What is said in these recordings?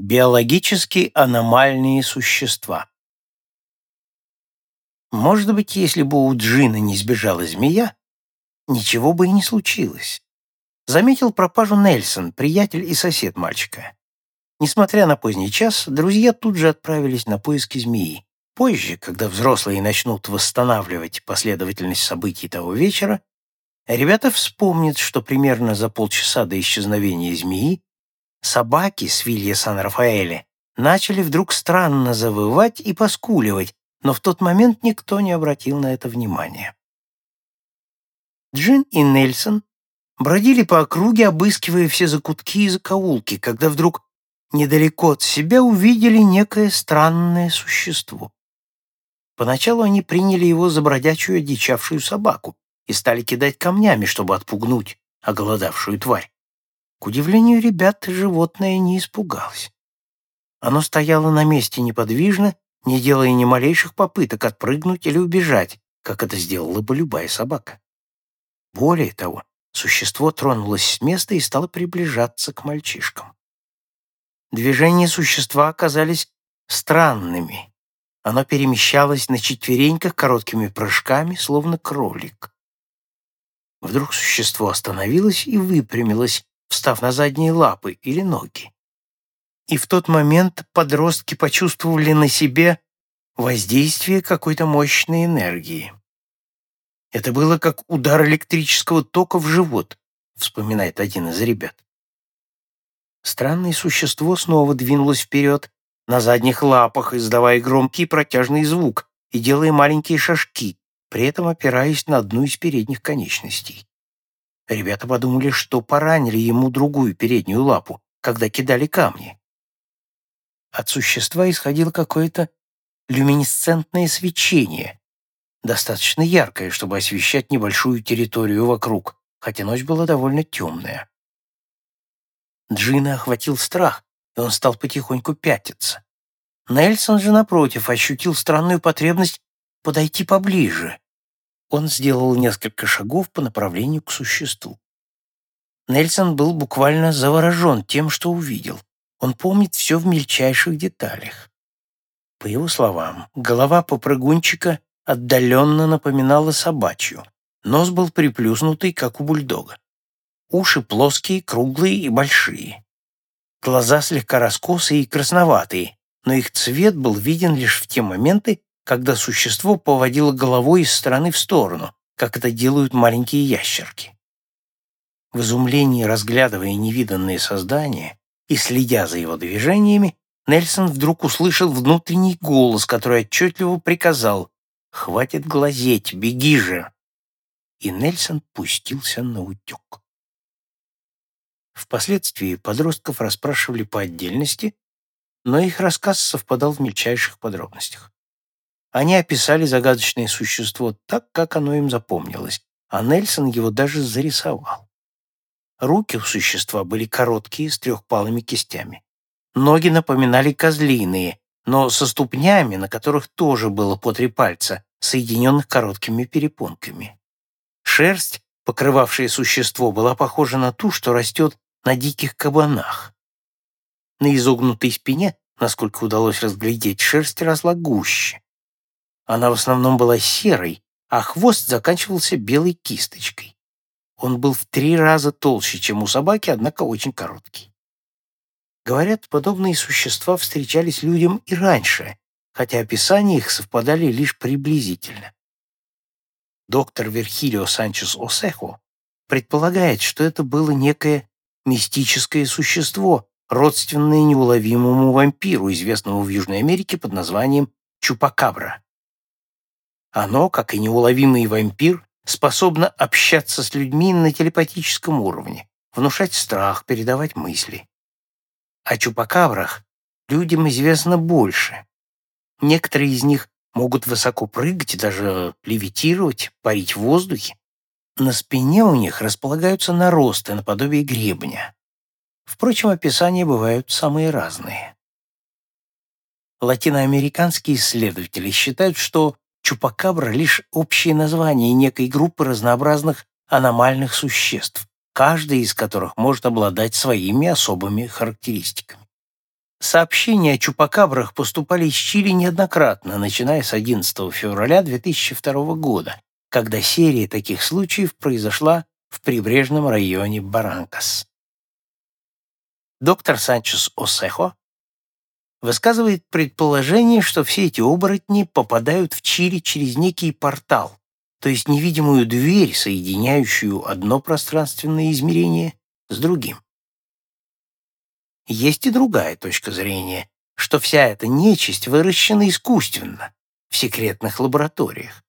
Биологически аномальные существа. Может быть, если бы у Джина не сбежала змея, ничего бы и не случилось. Заметил пропажу Нельсон, приятель и сосед мальчика. Несмотря на поздний час, друзья тут же отправились на поиски змеи. Позже, когда взрослые начнут восстанавливать последовательность событий того вечера, ребята вспомнят, что примерно за полчаса до исчезновения змеи Собаки с Вилья Сан-Рафаэле начали вдруг странно завывать и поскуливать, но в тот момент никто не обратил на это внимания. Джин и Нельсон бродили по округе, обыскивая все закутки и закоулки, когда вдруг недалеко от себя увидели некое странное существо. Поначалу они приняли его за бродячую одичавшую собаку и стали кидать камнями, чтобы отпугнуть оголодавшую тварь. К удивлению ребят, животное не испугалось. Оно стояло на месте неподвижно, не делая ни малейших попыток отпрыгнуть или убежать, как это сделала бы любая собака. Более того, существо тронулось с места и стало приближаться к мальчишкам. Движения существа оказались странными. Оно перемещалось на четвереньках короткими прыжками, словно кролик. Вдруг существо остановилось и выпрямилось, встав на задние лапы или ноги. И в тот момент подростки почувствовали на себе воздействие какой-то мощной энергии. Это было как удар электрического тока в живот, вспоминает один из ребят. Странное существо снова двинулось вперед, на задних лапах, издавая громкий протяжный звук и делая маленькие шажки, при этом опираясь на одну из передних конечностей. Ребята подумали, что поранили ему другую переднюю лапу, когда кидали камни. От существа исходило какое-то люминесцентное свечение, достаточно яркое, чтобы освещать небольшую территорию вокруг, хотя ночь была довольно темная. Джина охватил страх, и он стал потихоньку пятиться. Нельсон же, напротив, ощутил странную потребность подойти поближе. Он сделал несколько шагов по направлению к существу. Нельсон был буквально заворожен тем, что увидел. Он помнит все в мельчайших деталях. По его словам, голова попрыгунчика отдаленно напоминала собачью. Нос был приплюснутый, как у бульдога. Уши плоские, круглые и большие. Глаза слегка раскосые и красноватые, но их цвет был виден лишь в те моменты, когда существо поводило головой из стороны в сторону, как это делают маленькие ящерки. В изумлении разглядывая невиданные создания и следя за его движениями, Нельсон вдруг услышал внутренний голос, который отчетливо приказал «Хватит глазеть, беги же!» И Нельсон пустился на утек. Впоследствии подростков расспрашивали по отдельности, но их рассказ совпадал в мельчайших подробностях. Они описали загадочное существо так, как оно им запомнилось, а Нельсон его даже зарисовал. Руки у существа были короткие, с трехпалыми кистями. Ноги напоминали козлиные, но со ступнями, на которых тоже было по три пальца, соединенных короткими перепонками. Шерсть, покрывавшая существо, была похожа на ту, что растет на диких кабанах. На изогнутой спине, насколько удалось разглядеть, шерсть росла гуще. Она в основном была серой, а хвост заканчивался белой кисточкой. Он был в три раза толще, чем у собаки, однако очень короткий. Говорят, подобные существа встречались людям и раньше, хотя описания их совпадали лишь приблизительно. Доктор Верхилио Санчес Осехо предполагает, что это было некое мистическое существо, родственное неуловимому вампиру, известному в Южной Америке под названием Чупакабра. Оно, как и неуловимый вампир, способно общаться с людьми на телепатическом уровне, внушать страх, передавать мысли. О чупакабрах людям известно больше. Некоторые из них могут высоко прыгать даже левитировать, парить в воздухе. На спине у них располагаются наросты наподобие гребня. Впрочем, описания бывают самые разные. Латиноамериканские исследователи считают, что Чупакабра — лишь общее название некой группы разнообразных аномальных существ, каждый из которых может обладать своими особыми характеристиками. Сообщения о чупакабрах поступали из Чили неоднократно, начиная с 11 февраля 2002 года, когда серия таких случаев произошла в прибрежном районе Баранкас. Доктор Санчес Осехо высказывает предположение, что все эти оборотни попадают в Чили через некий портал, то есть невидимую дверь, соединяющую одно пространственное измерение с другим. Есть и другая точка зрения, что вся эта нечисть выращена искусственно, в секретных лабораториях.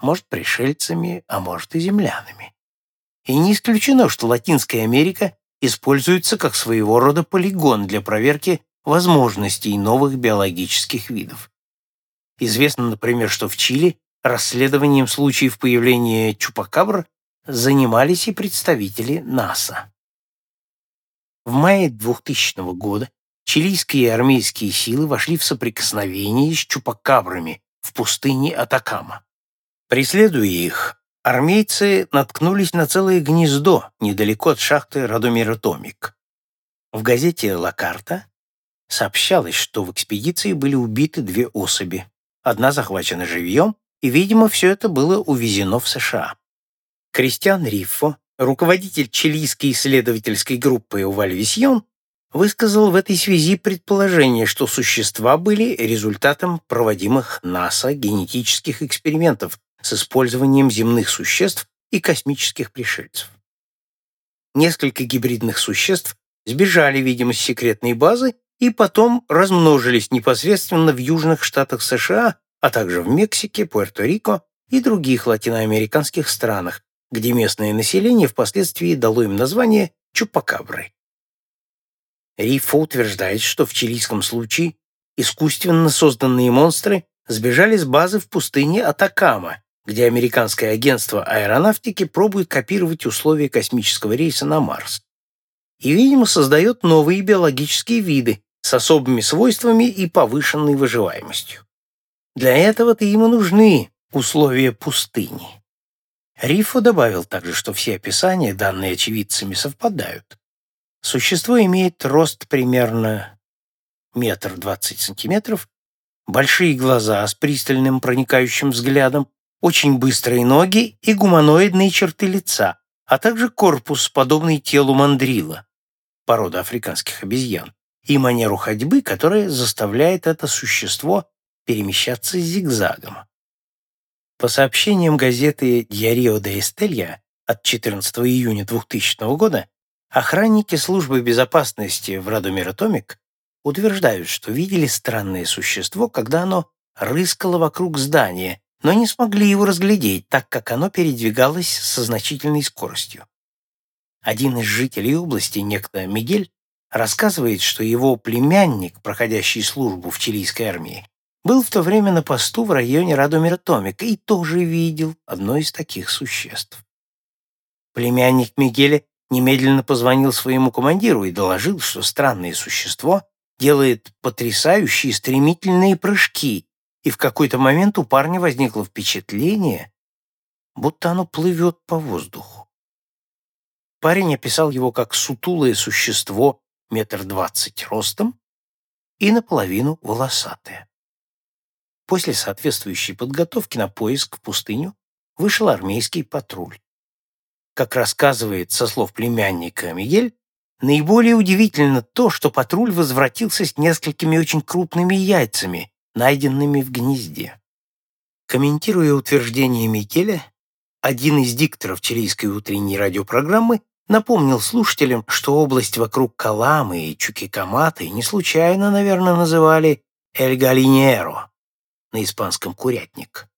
Может, пришельцами, а может и землянами. И не исключено, что Латинская Америка используется как своего рода полигон для проверки возможностей новых биологических видов. Известно, например, что в Чили расследованием случаев появления чупакабр занимались и представители НАСА. В мае 2000 года чилийские армейские силы вошли в соприкосновение с чупакабрами в пустыне Атакама. Преследуя их, армейцы наткнулись на целое гнездо недалеко от шахты Радомира Томик. В газете «Ла Карта» сообщалось, что в экспедиции были убиты две особи. Одна захвачена живьем, и, видимо, все это было увезено в США. Кристиан Риффо, руководитель чилийской исследовательской группы Уваль-Висьон, высказал в этой связи предположение, что существа были результатом проводимых НАСА генетических экспериментов с использованием земных существ и космических пришельцев. Несколько гибридных существ сбежали, видимо, с секретной базы и потом размножились непосредственно в южных штатах США, а также в Мексике, Пуэрто-Рико и других латиноамериканских странах, где местное население впоследствии дало им название чупакабры. Рифа утверждает, что в чилийском случае искусственно созданные монстры сбежали с базы в пустыне Атакама, где американское агентство аэронавтики пробует копировать условия космического рейса на Марс. И, видимо, создает новые биологические виды с особыми свойствами и повышенной выживаемостью. Для этого-то ему нужны условия пустыни. Рифо добавил также, что все описания, данные очевидцами, совпадают. Существо имеет рост примерно метр двадцать сантиметров, большие глаза с пристальным проникающим взглядом, очень быстрые ноги и гуманоидные черты лица, а также корпус, подобный телу мандрила, порода африканских обезьян, и манеру ходьбы, которая заставляет это существо перемещаться зигзагом. По сообщениям газеты «Диарио де Эстелья» от 14 июня 2000 года, охранники службы безопасности в Радомир Атомик утверждают, что видели странное существо, когда оно рыскало вокруг здания, но не смогли его разглядеть, так как оно передвигалось со значительной скоростью. Один из жителей области, некто Мигель, рассказывает, что его племянник, проходящий службу в чилийской армии, был в то время на посту в районе Радомира-Томика и тоже видел одно из таких существ. Племянник Мигеля немедленно позвонил своему командиру и доложил, что странное существо делает потрясающие стремительные прыжки, и в какой-то момент у парня возникло впечатление, будто оно плывет по воздуху. Парень описал его как сутулое существо метр двадцать ростом и наполовину волосатое. После соответствующей подготовки на поиск в пустыню вышел армейский патруль. Как рассказывает со слов племянника Мигель, наиболее удивительно то, что патруль возвратился с несколькими очень крупными яйцами, найденными в гнезде. Комментируя утверждение Микеля, один из дикторов чилийской утренней радиопрограммы напомнил слушателям, что область вокруг Каламы и Чукикаматы не случайно, наверное, называли «Эль Галиньеро», на испанском «курятник».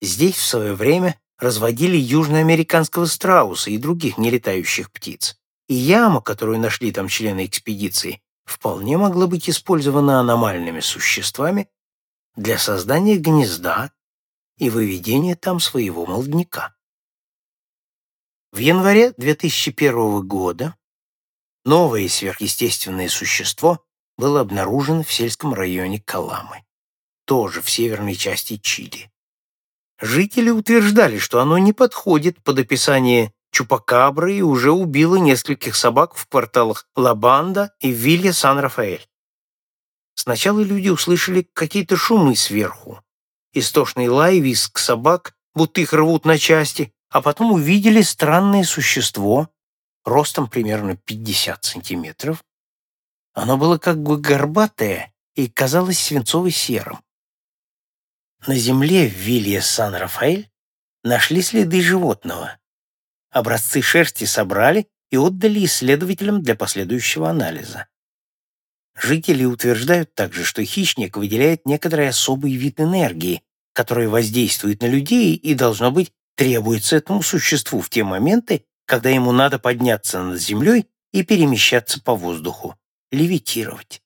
Здесь в свое время разводили южноамериканского страуса и других нелетающих птиц. И яма, которую нашли там члены экспедиции, вполне могла быть использована аномальными существами для создания гнезда и выведения там своего молодняка. В январе 2001 года новое сверхъестественное существо было обнаружено в сельском районе Каламы тоже в северной части Чили. Жители утверждали, что оно не подходит под описание чупакабры и уже убило нескольких собак в кварталах Лабанда и Вилья Сан-Рафаэль. Сначала люди услышали какие-то шумы сверху. Истошный лай, визг собак, будто их рвут на части, а потом увидели странное существо, ростом примерно 50 сантиметров. Оно было как бы горбатое и казалось свинцово-серым. На земле в вилле Сан-Рафаэль нашли следы животного. Образцы шерсти собрали и отдали исследователям для последующего анализа. Жители утверждают также, что хищник выделяет некоторый особый вид энергии, который воздействует на людей и, должно быть, требуется этому существу в те моменты, когда ему надо подняться над землей и перемещаться по воздуху, левитировать.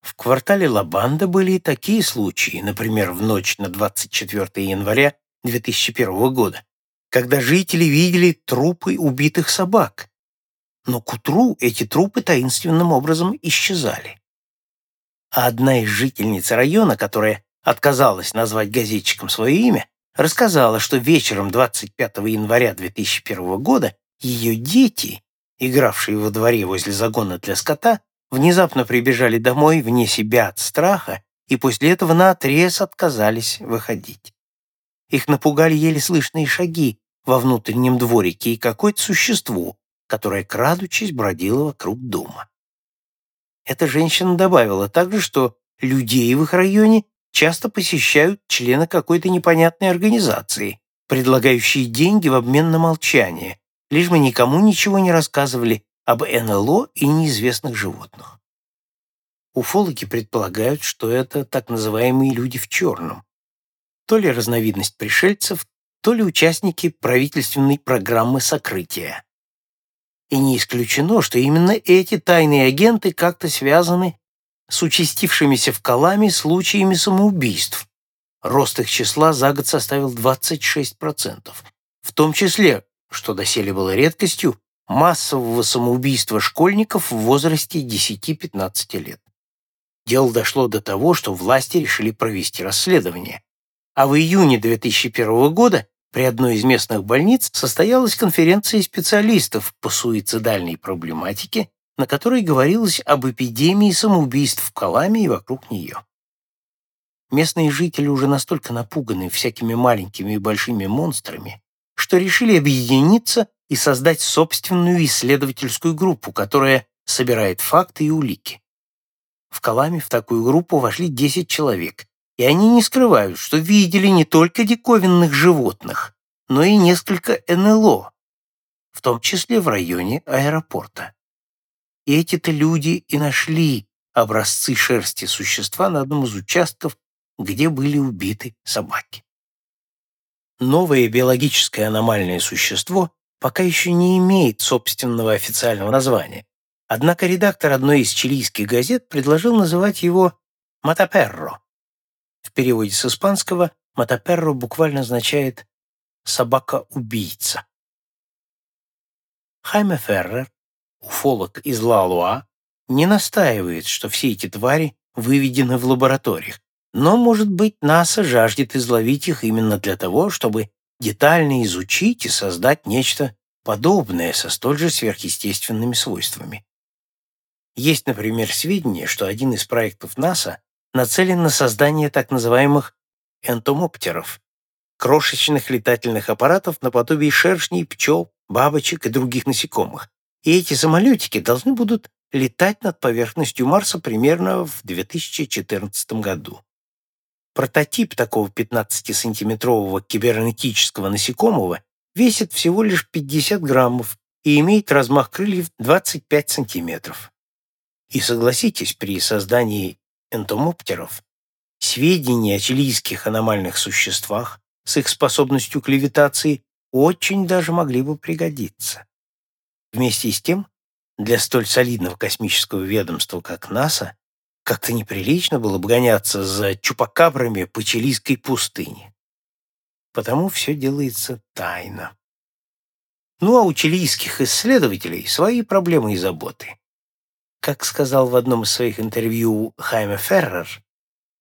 В квартале Лабанда были и такие случаи, например, в ночь на 24 января 2001 года, когда жители видели трупы убитых собак. Но к утру эти трупы таинственным образом исчезали. А одна из жительниц района, которая отказалась назвать газетчикам свое имя, рассказала, что вечером 25 января 2001 года ее дети, игравшие во дворе возле загона для скота, внезапно прибежали домой вне себя от страха и после этого наотрез отказались выходить. Их напугали еле слышные шаги во внутреннем дворике и какое-то существо, которое, крадучись, бродило вокруг дома. Эта женщина добавила также, что людей в их районе часто посещают члены какой-то непонятной организации, предлагающие деньги в обмен на молчание, лишь бы никому ничего не рассказывали об НЛО и неизвестных животных. Уфологи предполагают, что это так называемые люди в черном. То ли разновидность пришельцев, то ли участники правительственной программы сокрытия. И не исключено, что именно эти тайные агенты как-то связаны с участившимися в Каламе случаями самоубийств. Рост их числа за год составил 26%, в том числе, что доселе было редкостью, массового самоубийства школьников в возрасте 10-15 лет. Дело дошло до того, что власти решили провести расследование. А в июне 2001 года при одной из местных больниц состоялась конференция специалистов по суицидальной проблематике, на которой говорилось об эпидемии самоубийств в Каламе и вокруг нее. Местные жители уже настолько напуганы всякими маленькими и большими монстрами, что решили объединиться и создать собственную исследовательскую группу, которая собирает факты и улики. В Каламе в такую группу вошли 10 человек, и они не скрывают, что видели не только диковинных животных, но и несколько НЛО, в том числе в районе аэропорта. Эти-то люди и нашли образцы шерсти существа на одном из участков, где были убиты собаки. Новое биологическое аномальное существо пока еще не имеет собственного официального названия. Однако редактор одной из чилийских газет предложил называть его «матаперро». В переводе с испанского «матаперро» буквально означает «собака-убийца». Хайме Феррер, уфолог из Лалуа, не настаивает, что все эти твари выведены в лабораториях, но, может быть, НАСА жаждет изловить их именно для того, чтобы детально изучить и создать нечто подобное со столь же сверхъестественными свойствами. Есть, например, сведения, что один из проектов НАСА нацелен на создание так называемых энтомоптеров, крошечных летательных аппаратов наподобие шершней, пчел, бабочек и других насекомых. И эти самолетики должны будут летать над поверхностью Марса примерно в 2014 году. Прототип такого 15-сантиметрового кибернетического насекомого весит всего лишь 50 граммов и имеет размах крыльев 25 сантиметров. И согласитесь, при создании энтомоптеров сведения о чилийских аномальных существах с их способностью к левитации очень даже могли бы пригодиться. Вместе с тем, для столь солидного космического ведомства, как НАСА, как-то неприлично было бы гоняться за чупакабрами по чилийской пустыне. Потому все делается тайно. Ну а у чилийских исследователей свои проблемы и заботы. Как сказал в одном из своих интервью Хайме Феррер,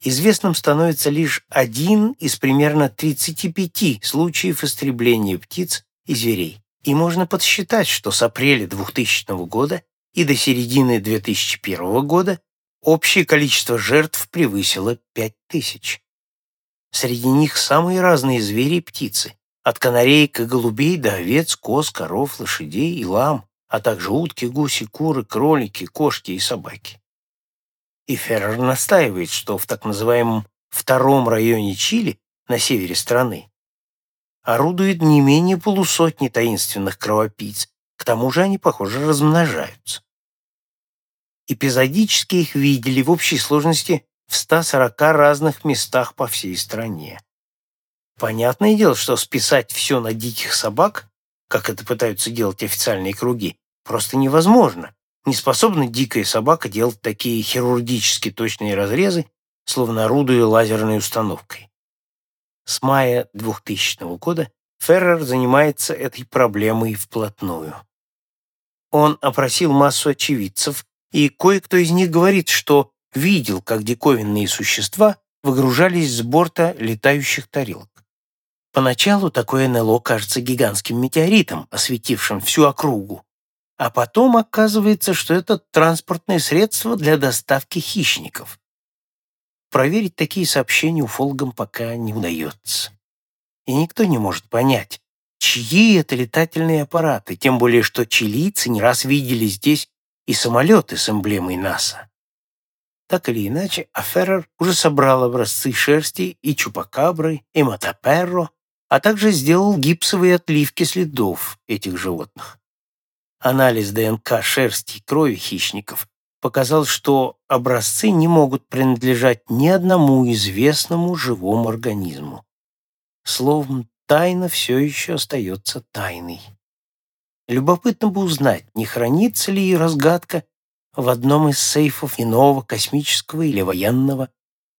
известным становится лишь один из примерно 35 случаев истребления птиц и зверей. И можно подсчитать, что с апреля 2000 года и до середины 2001 года Общее количество жертв превысило пять тысяч. Среди них самые разные звери и птицы, от канареек и голубей до овец, коз, коров, лошадей и лам, а также утки, гуси, куры, кролики, кошки и собаки. И Феррер настаивает, что в так называемом втором районе Чили, на севере страны, орудует не менее полусотни таинственных кровопийц, к тому же они, похоже, размножаются. Эпизодически их видели в общей сложности в 140 разных местах по всей стране. Понятное дело, что списать все на диких собак, как это пытаются делать официальные круги, просто невозможно. Не способна дикая собака делать такие хирургически точные разрезы, словно орудуя лазерной установкой. С мая 2000 года Феррер занимается этой проблемой вплотную. Он опросил массу очевидцев, и кое-кто из них говорит, что видел, как диковинные существа выгружались с борта летающих тарелок. Поначалу такое НЛО кажется гигантским метеоритом, осветившим всю округу. А потом оказывается, что это транспортное средство для доставки хищников. Проверить такие сообщения уфологам пока не удается. И никто не может понять, чьи это летательные аппараты, тем более что чилийцы не раз видели здесь и самолеты с эмблемой НАСА. Так или иначе, Аферрер уже собрал образцы шерсти и чупакабры, и мотоперро, а также сделал гипсовые отливки следов этих животных. Анализ ДНК шерсти и крови хищников показал, что образцы не могут принадлежать ни одному известному живому организму. Словом, тайна все еще остается тайной. Любопытно бы узнать, не хранится ли разгадка в одном из сейфов иного космического или военного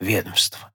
ведомства.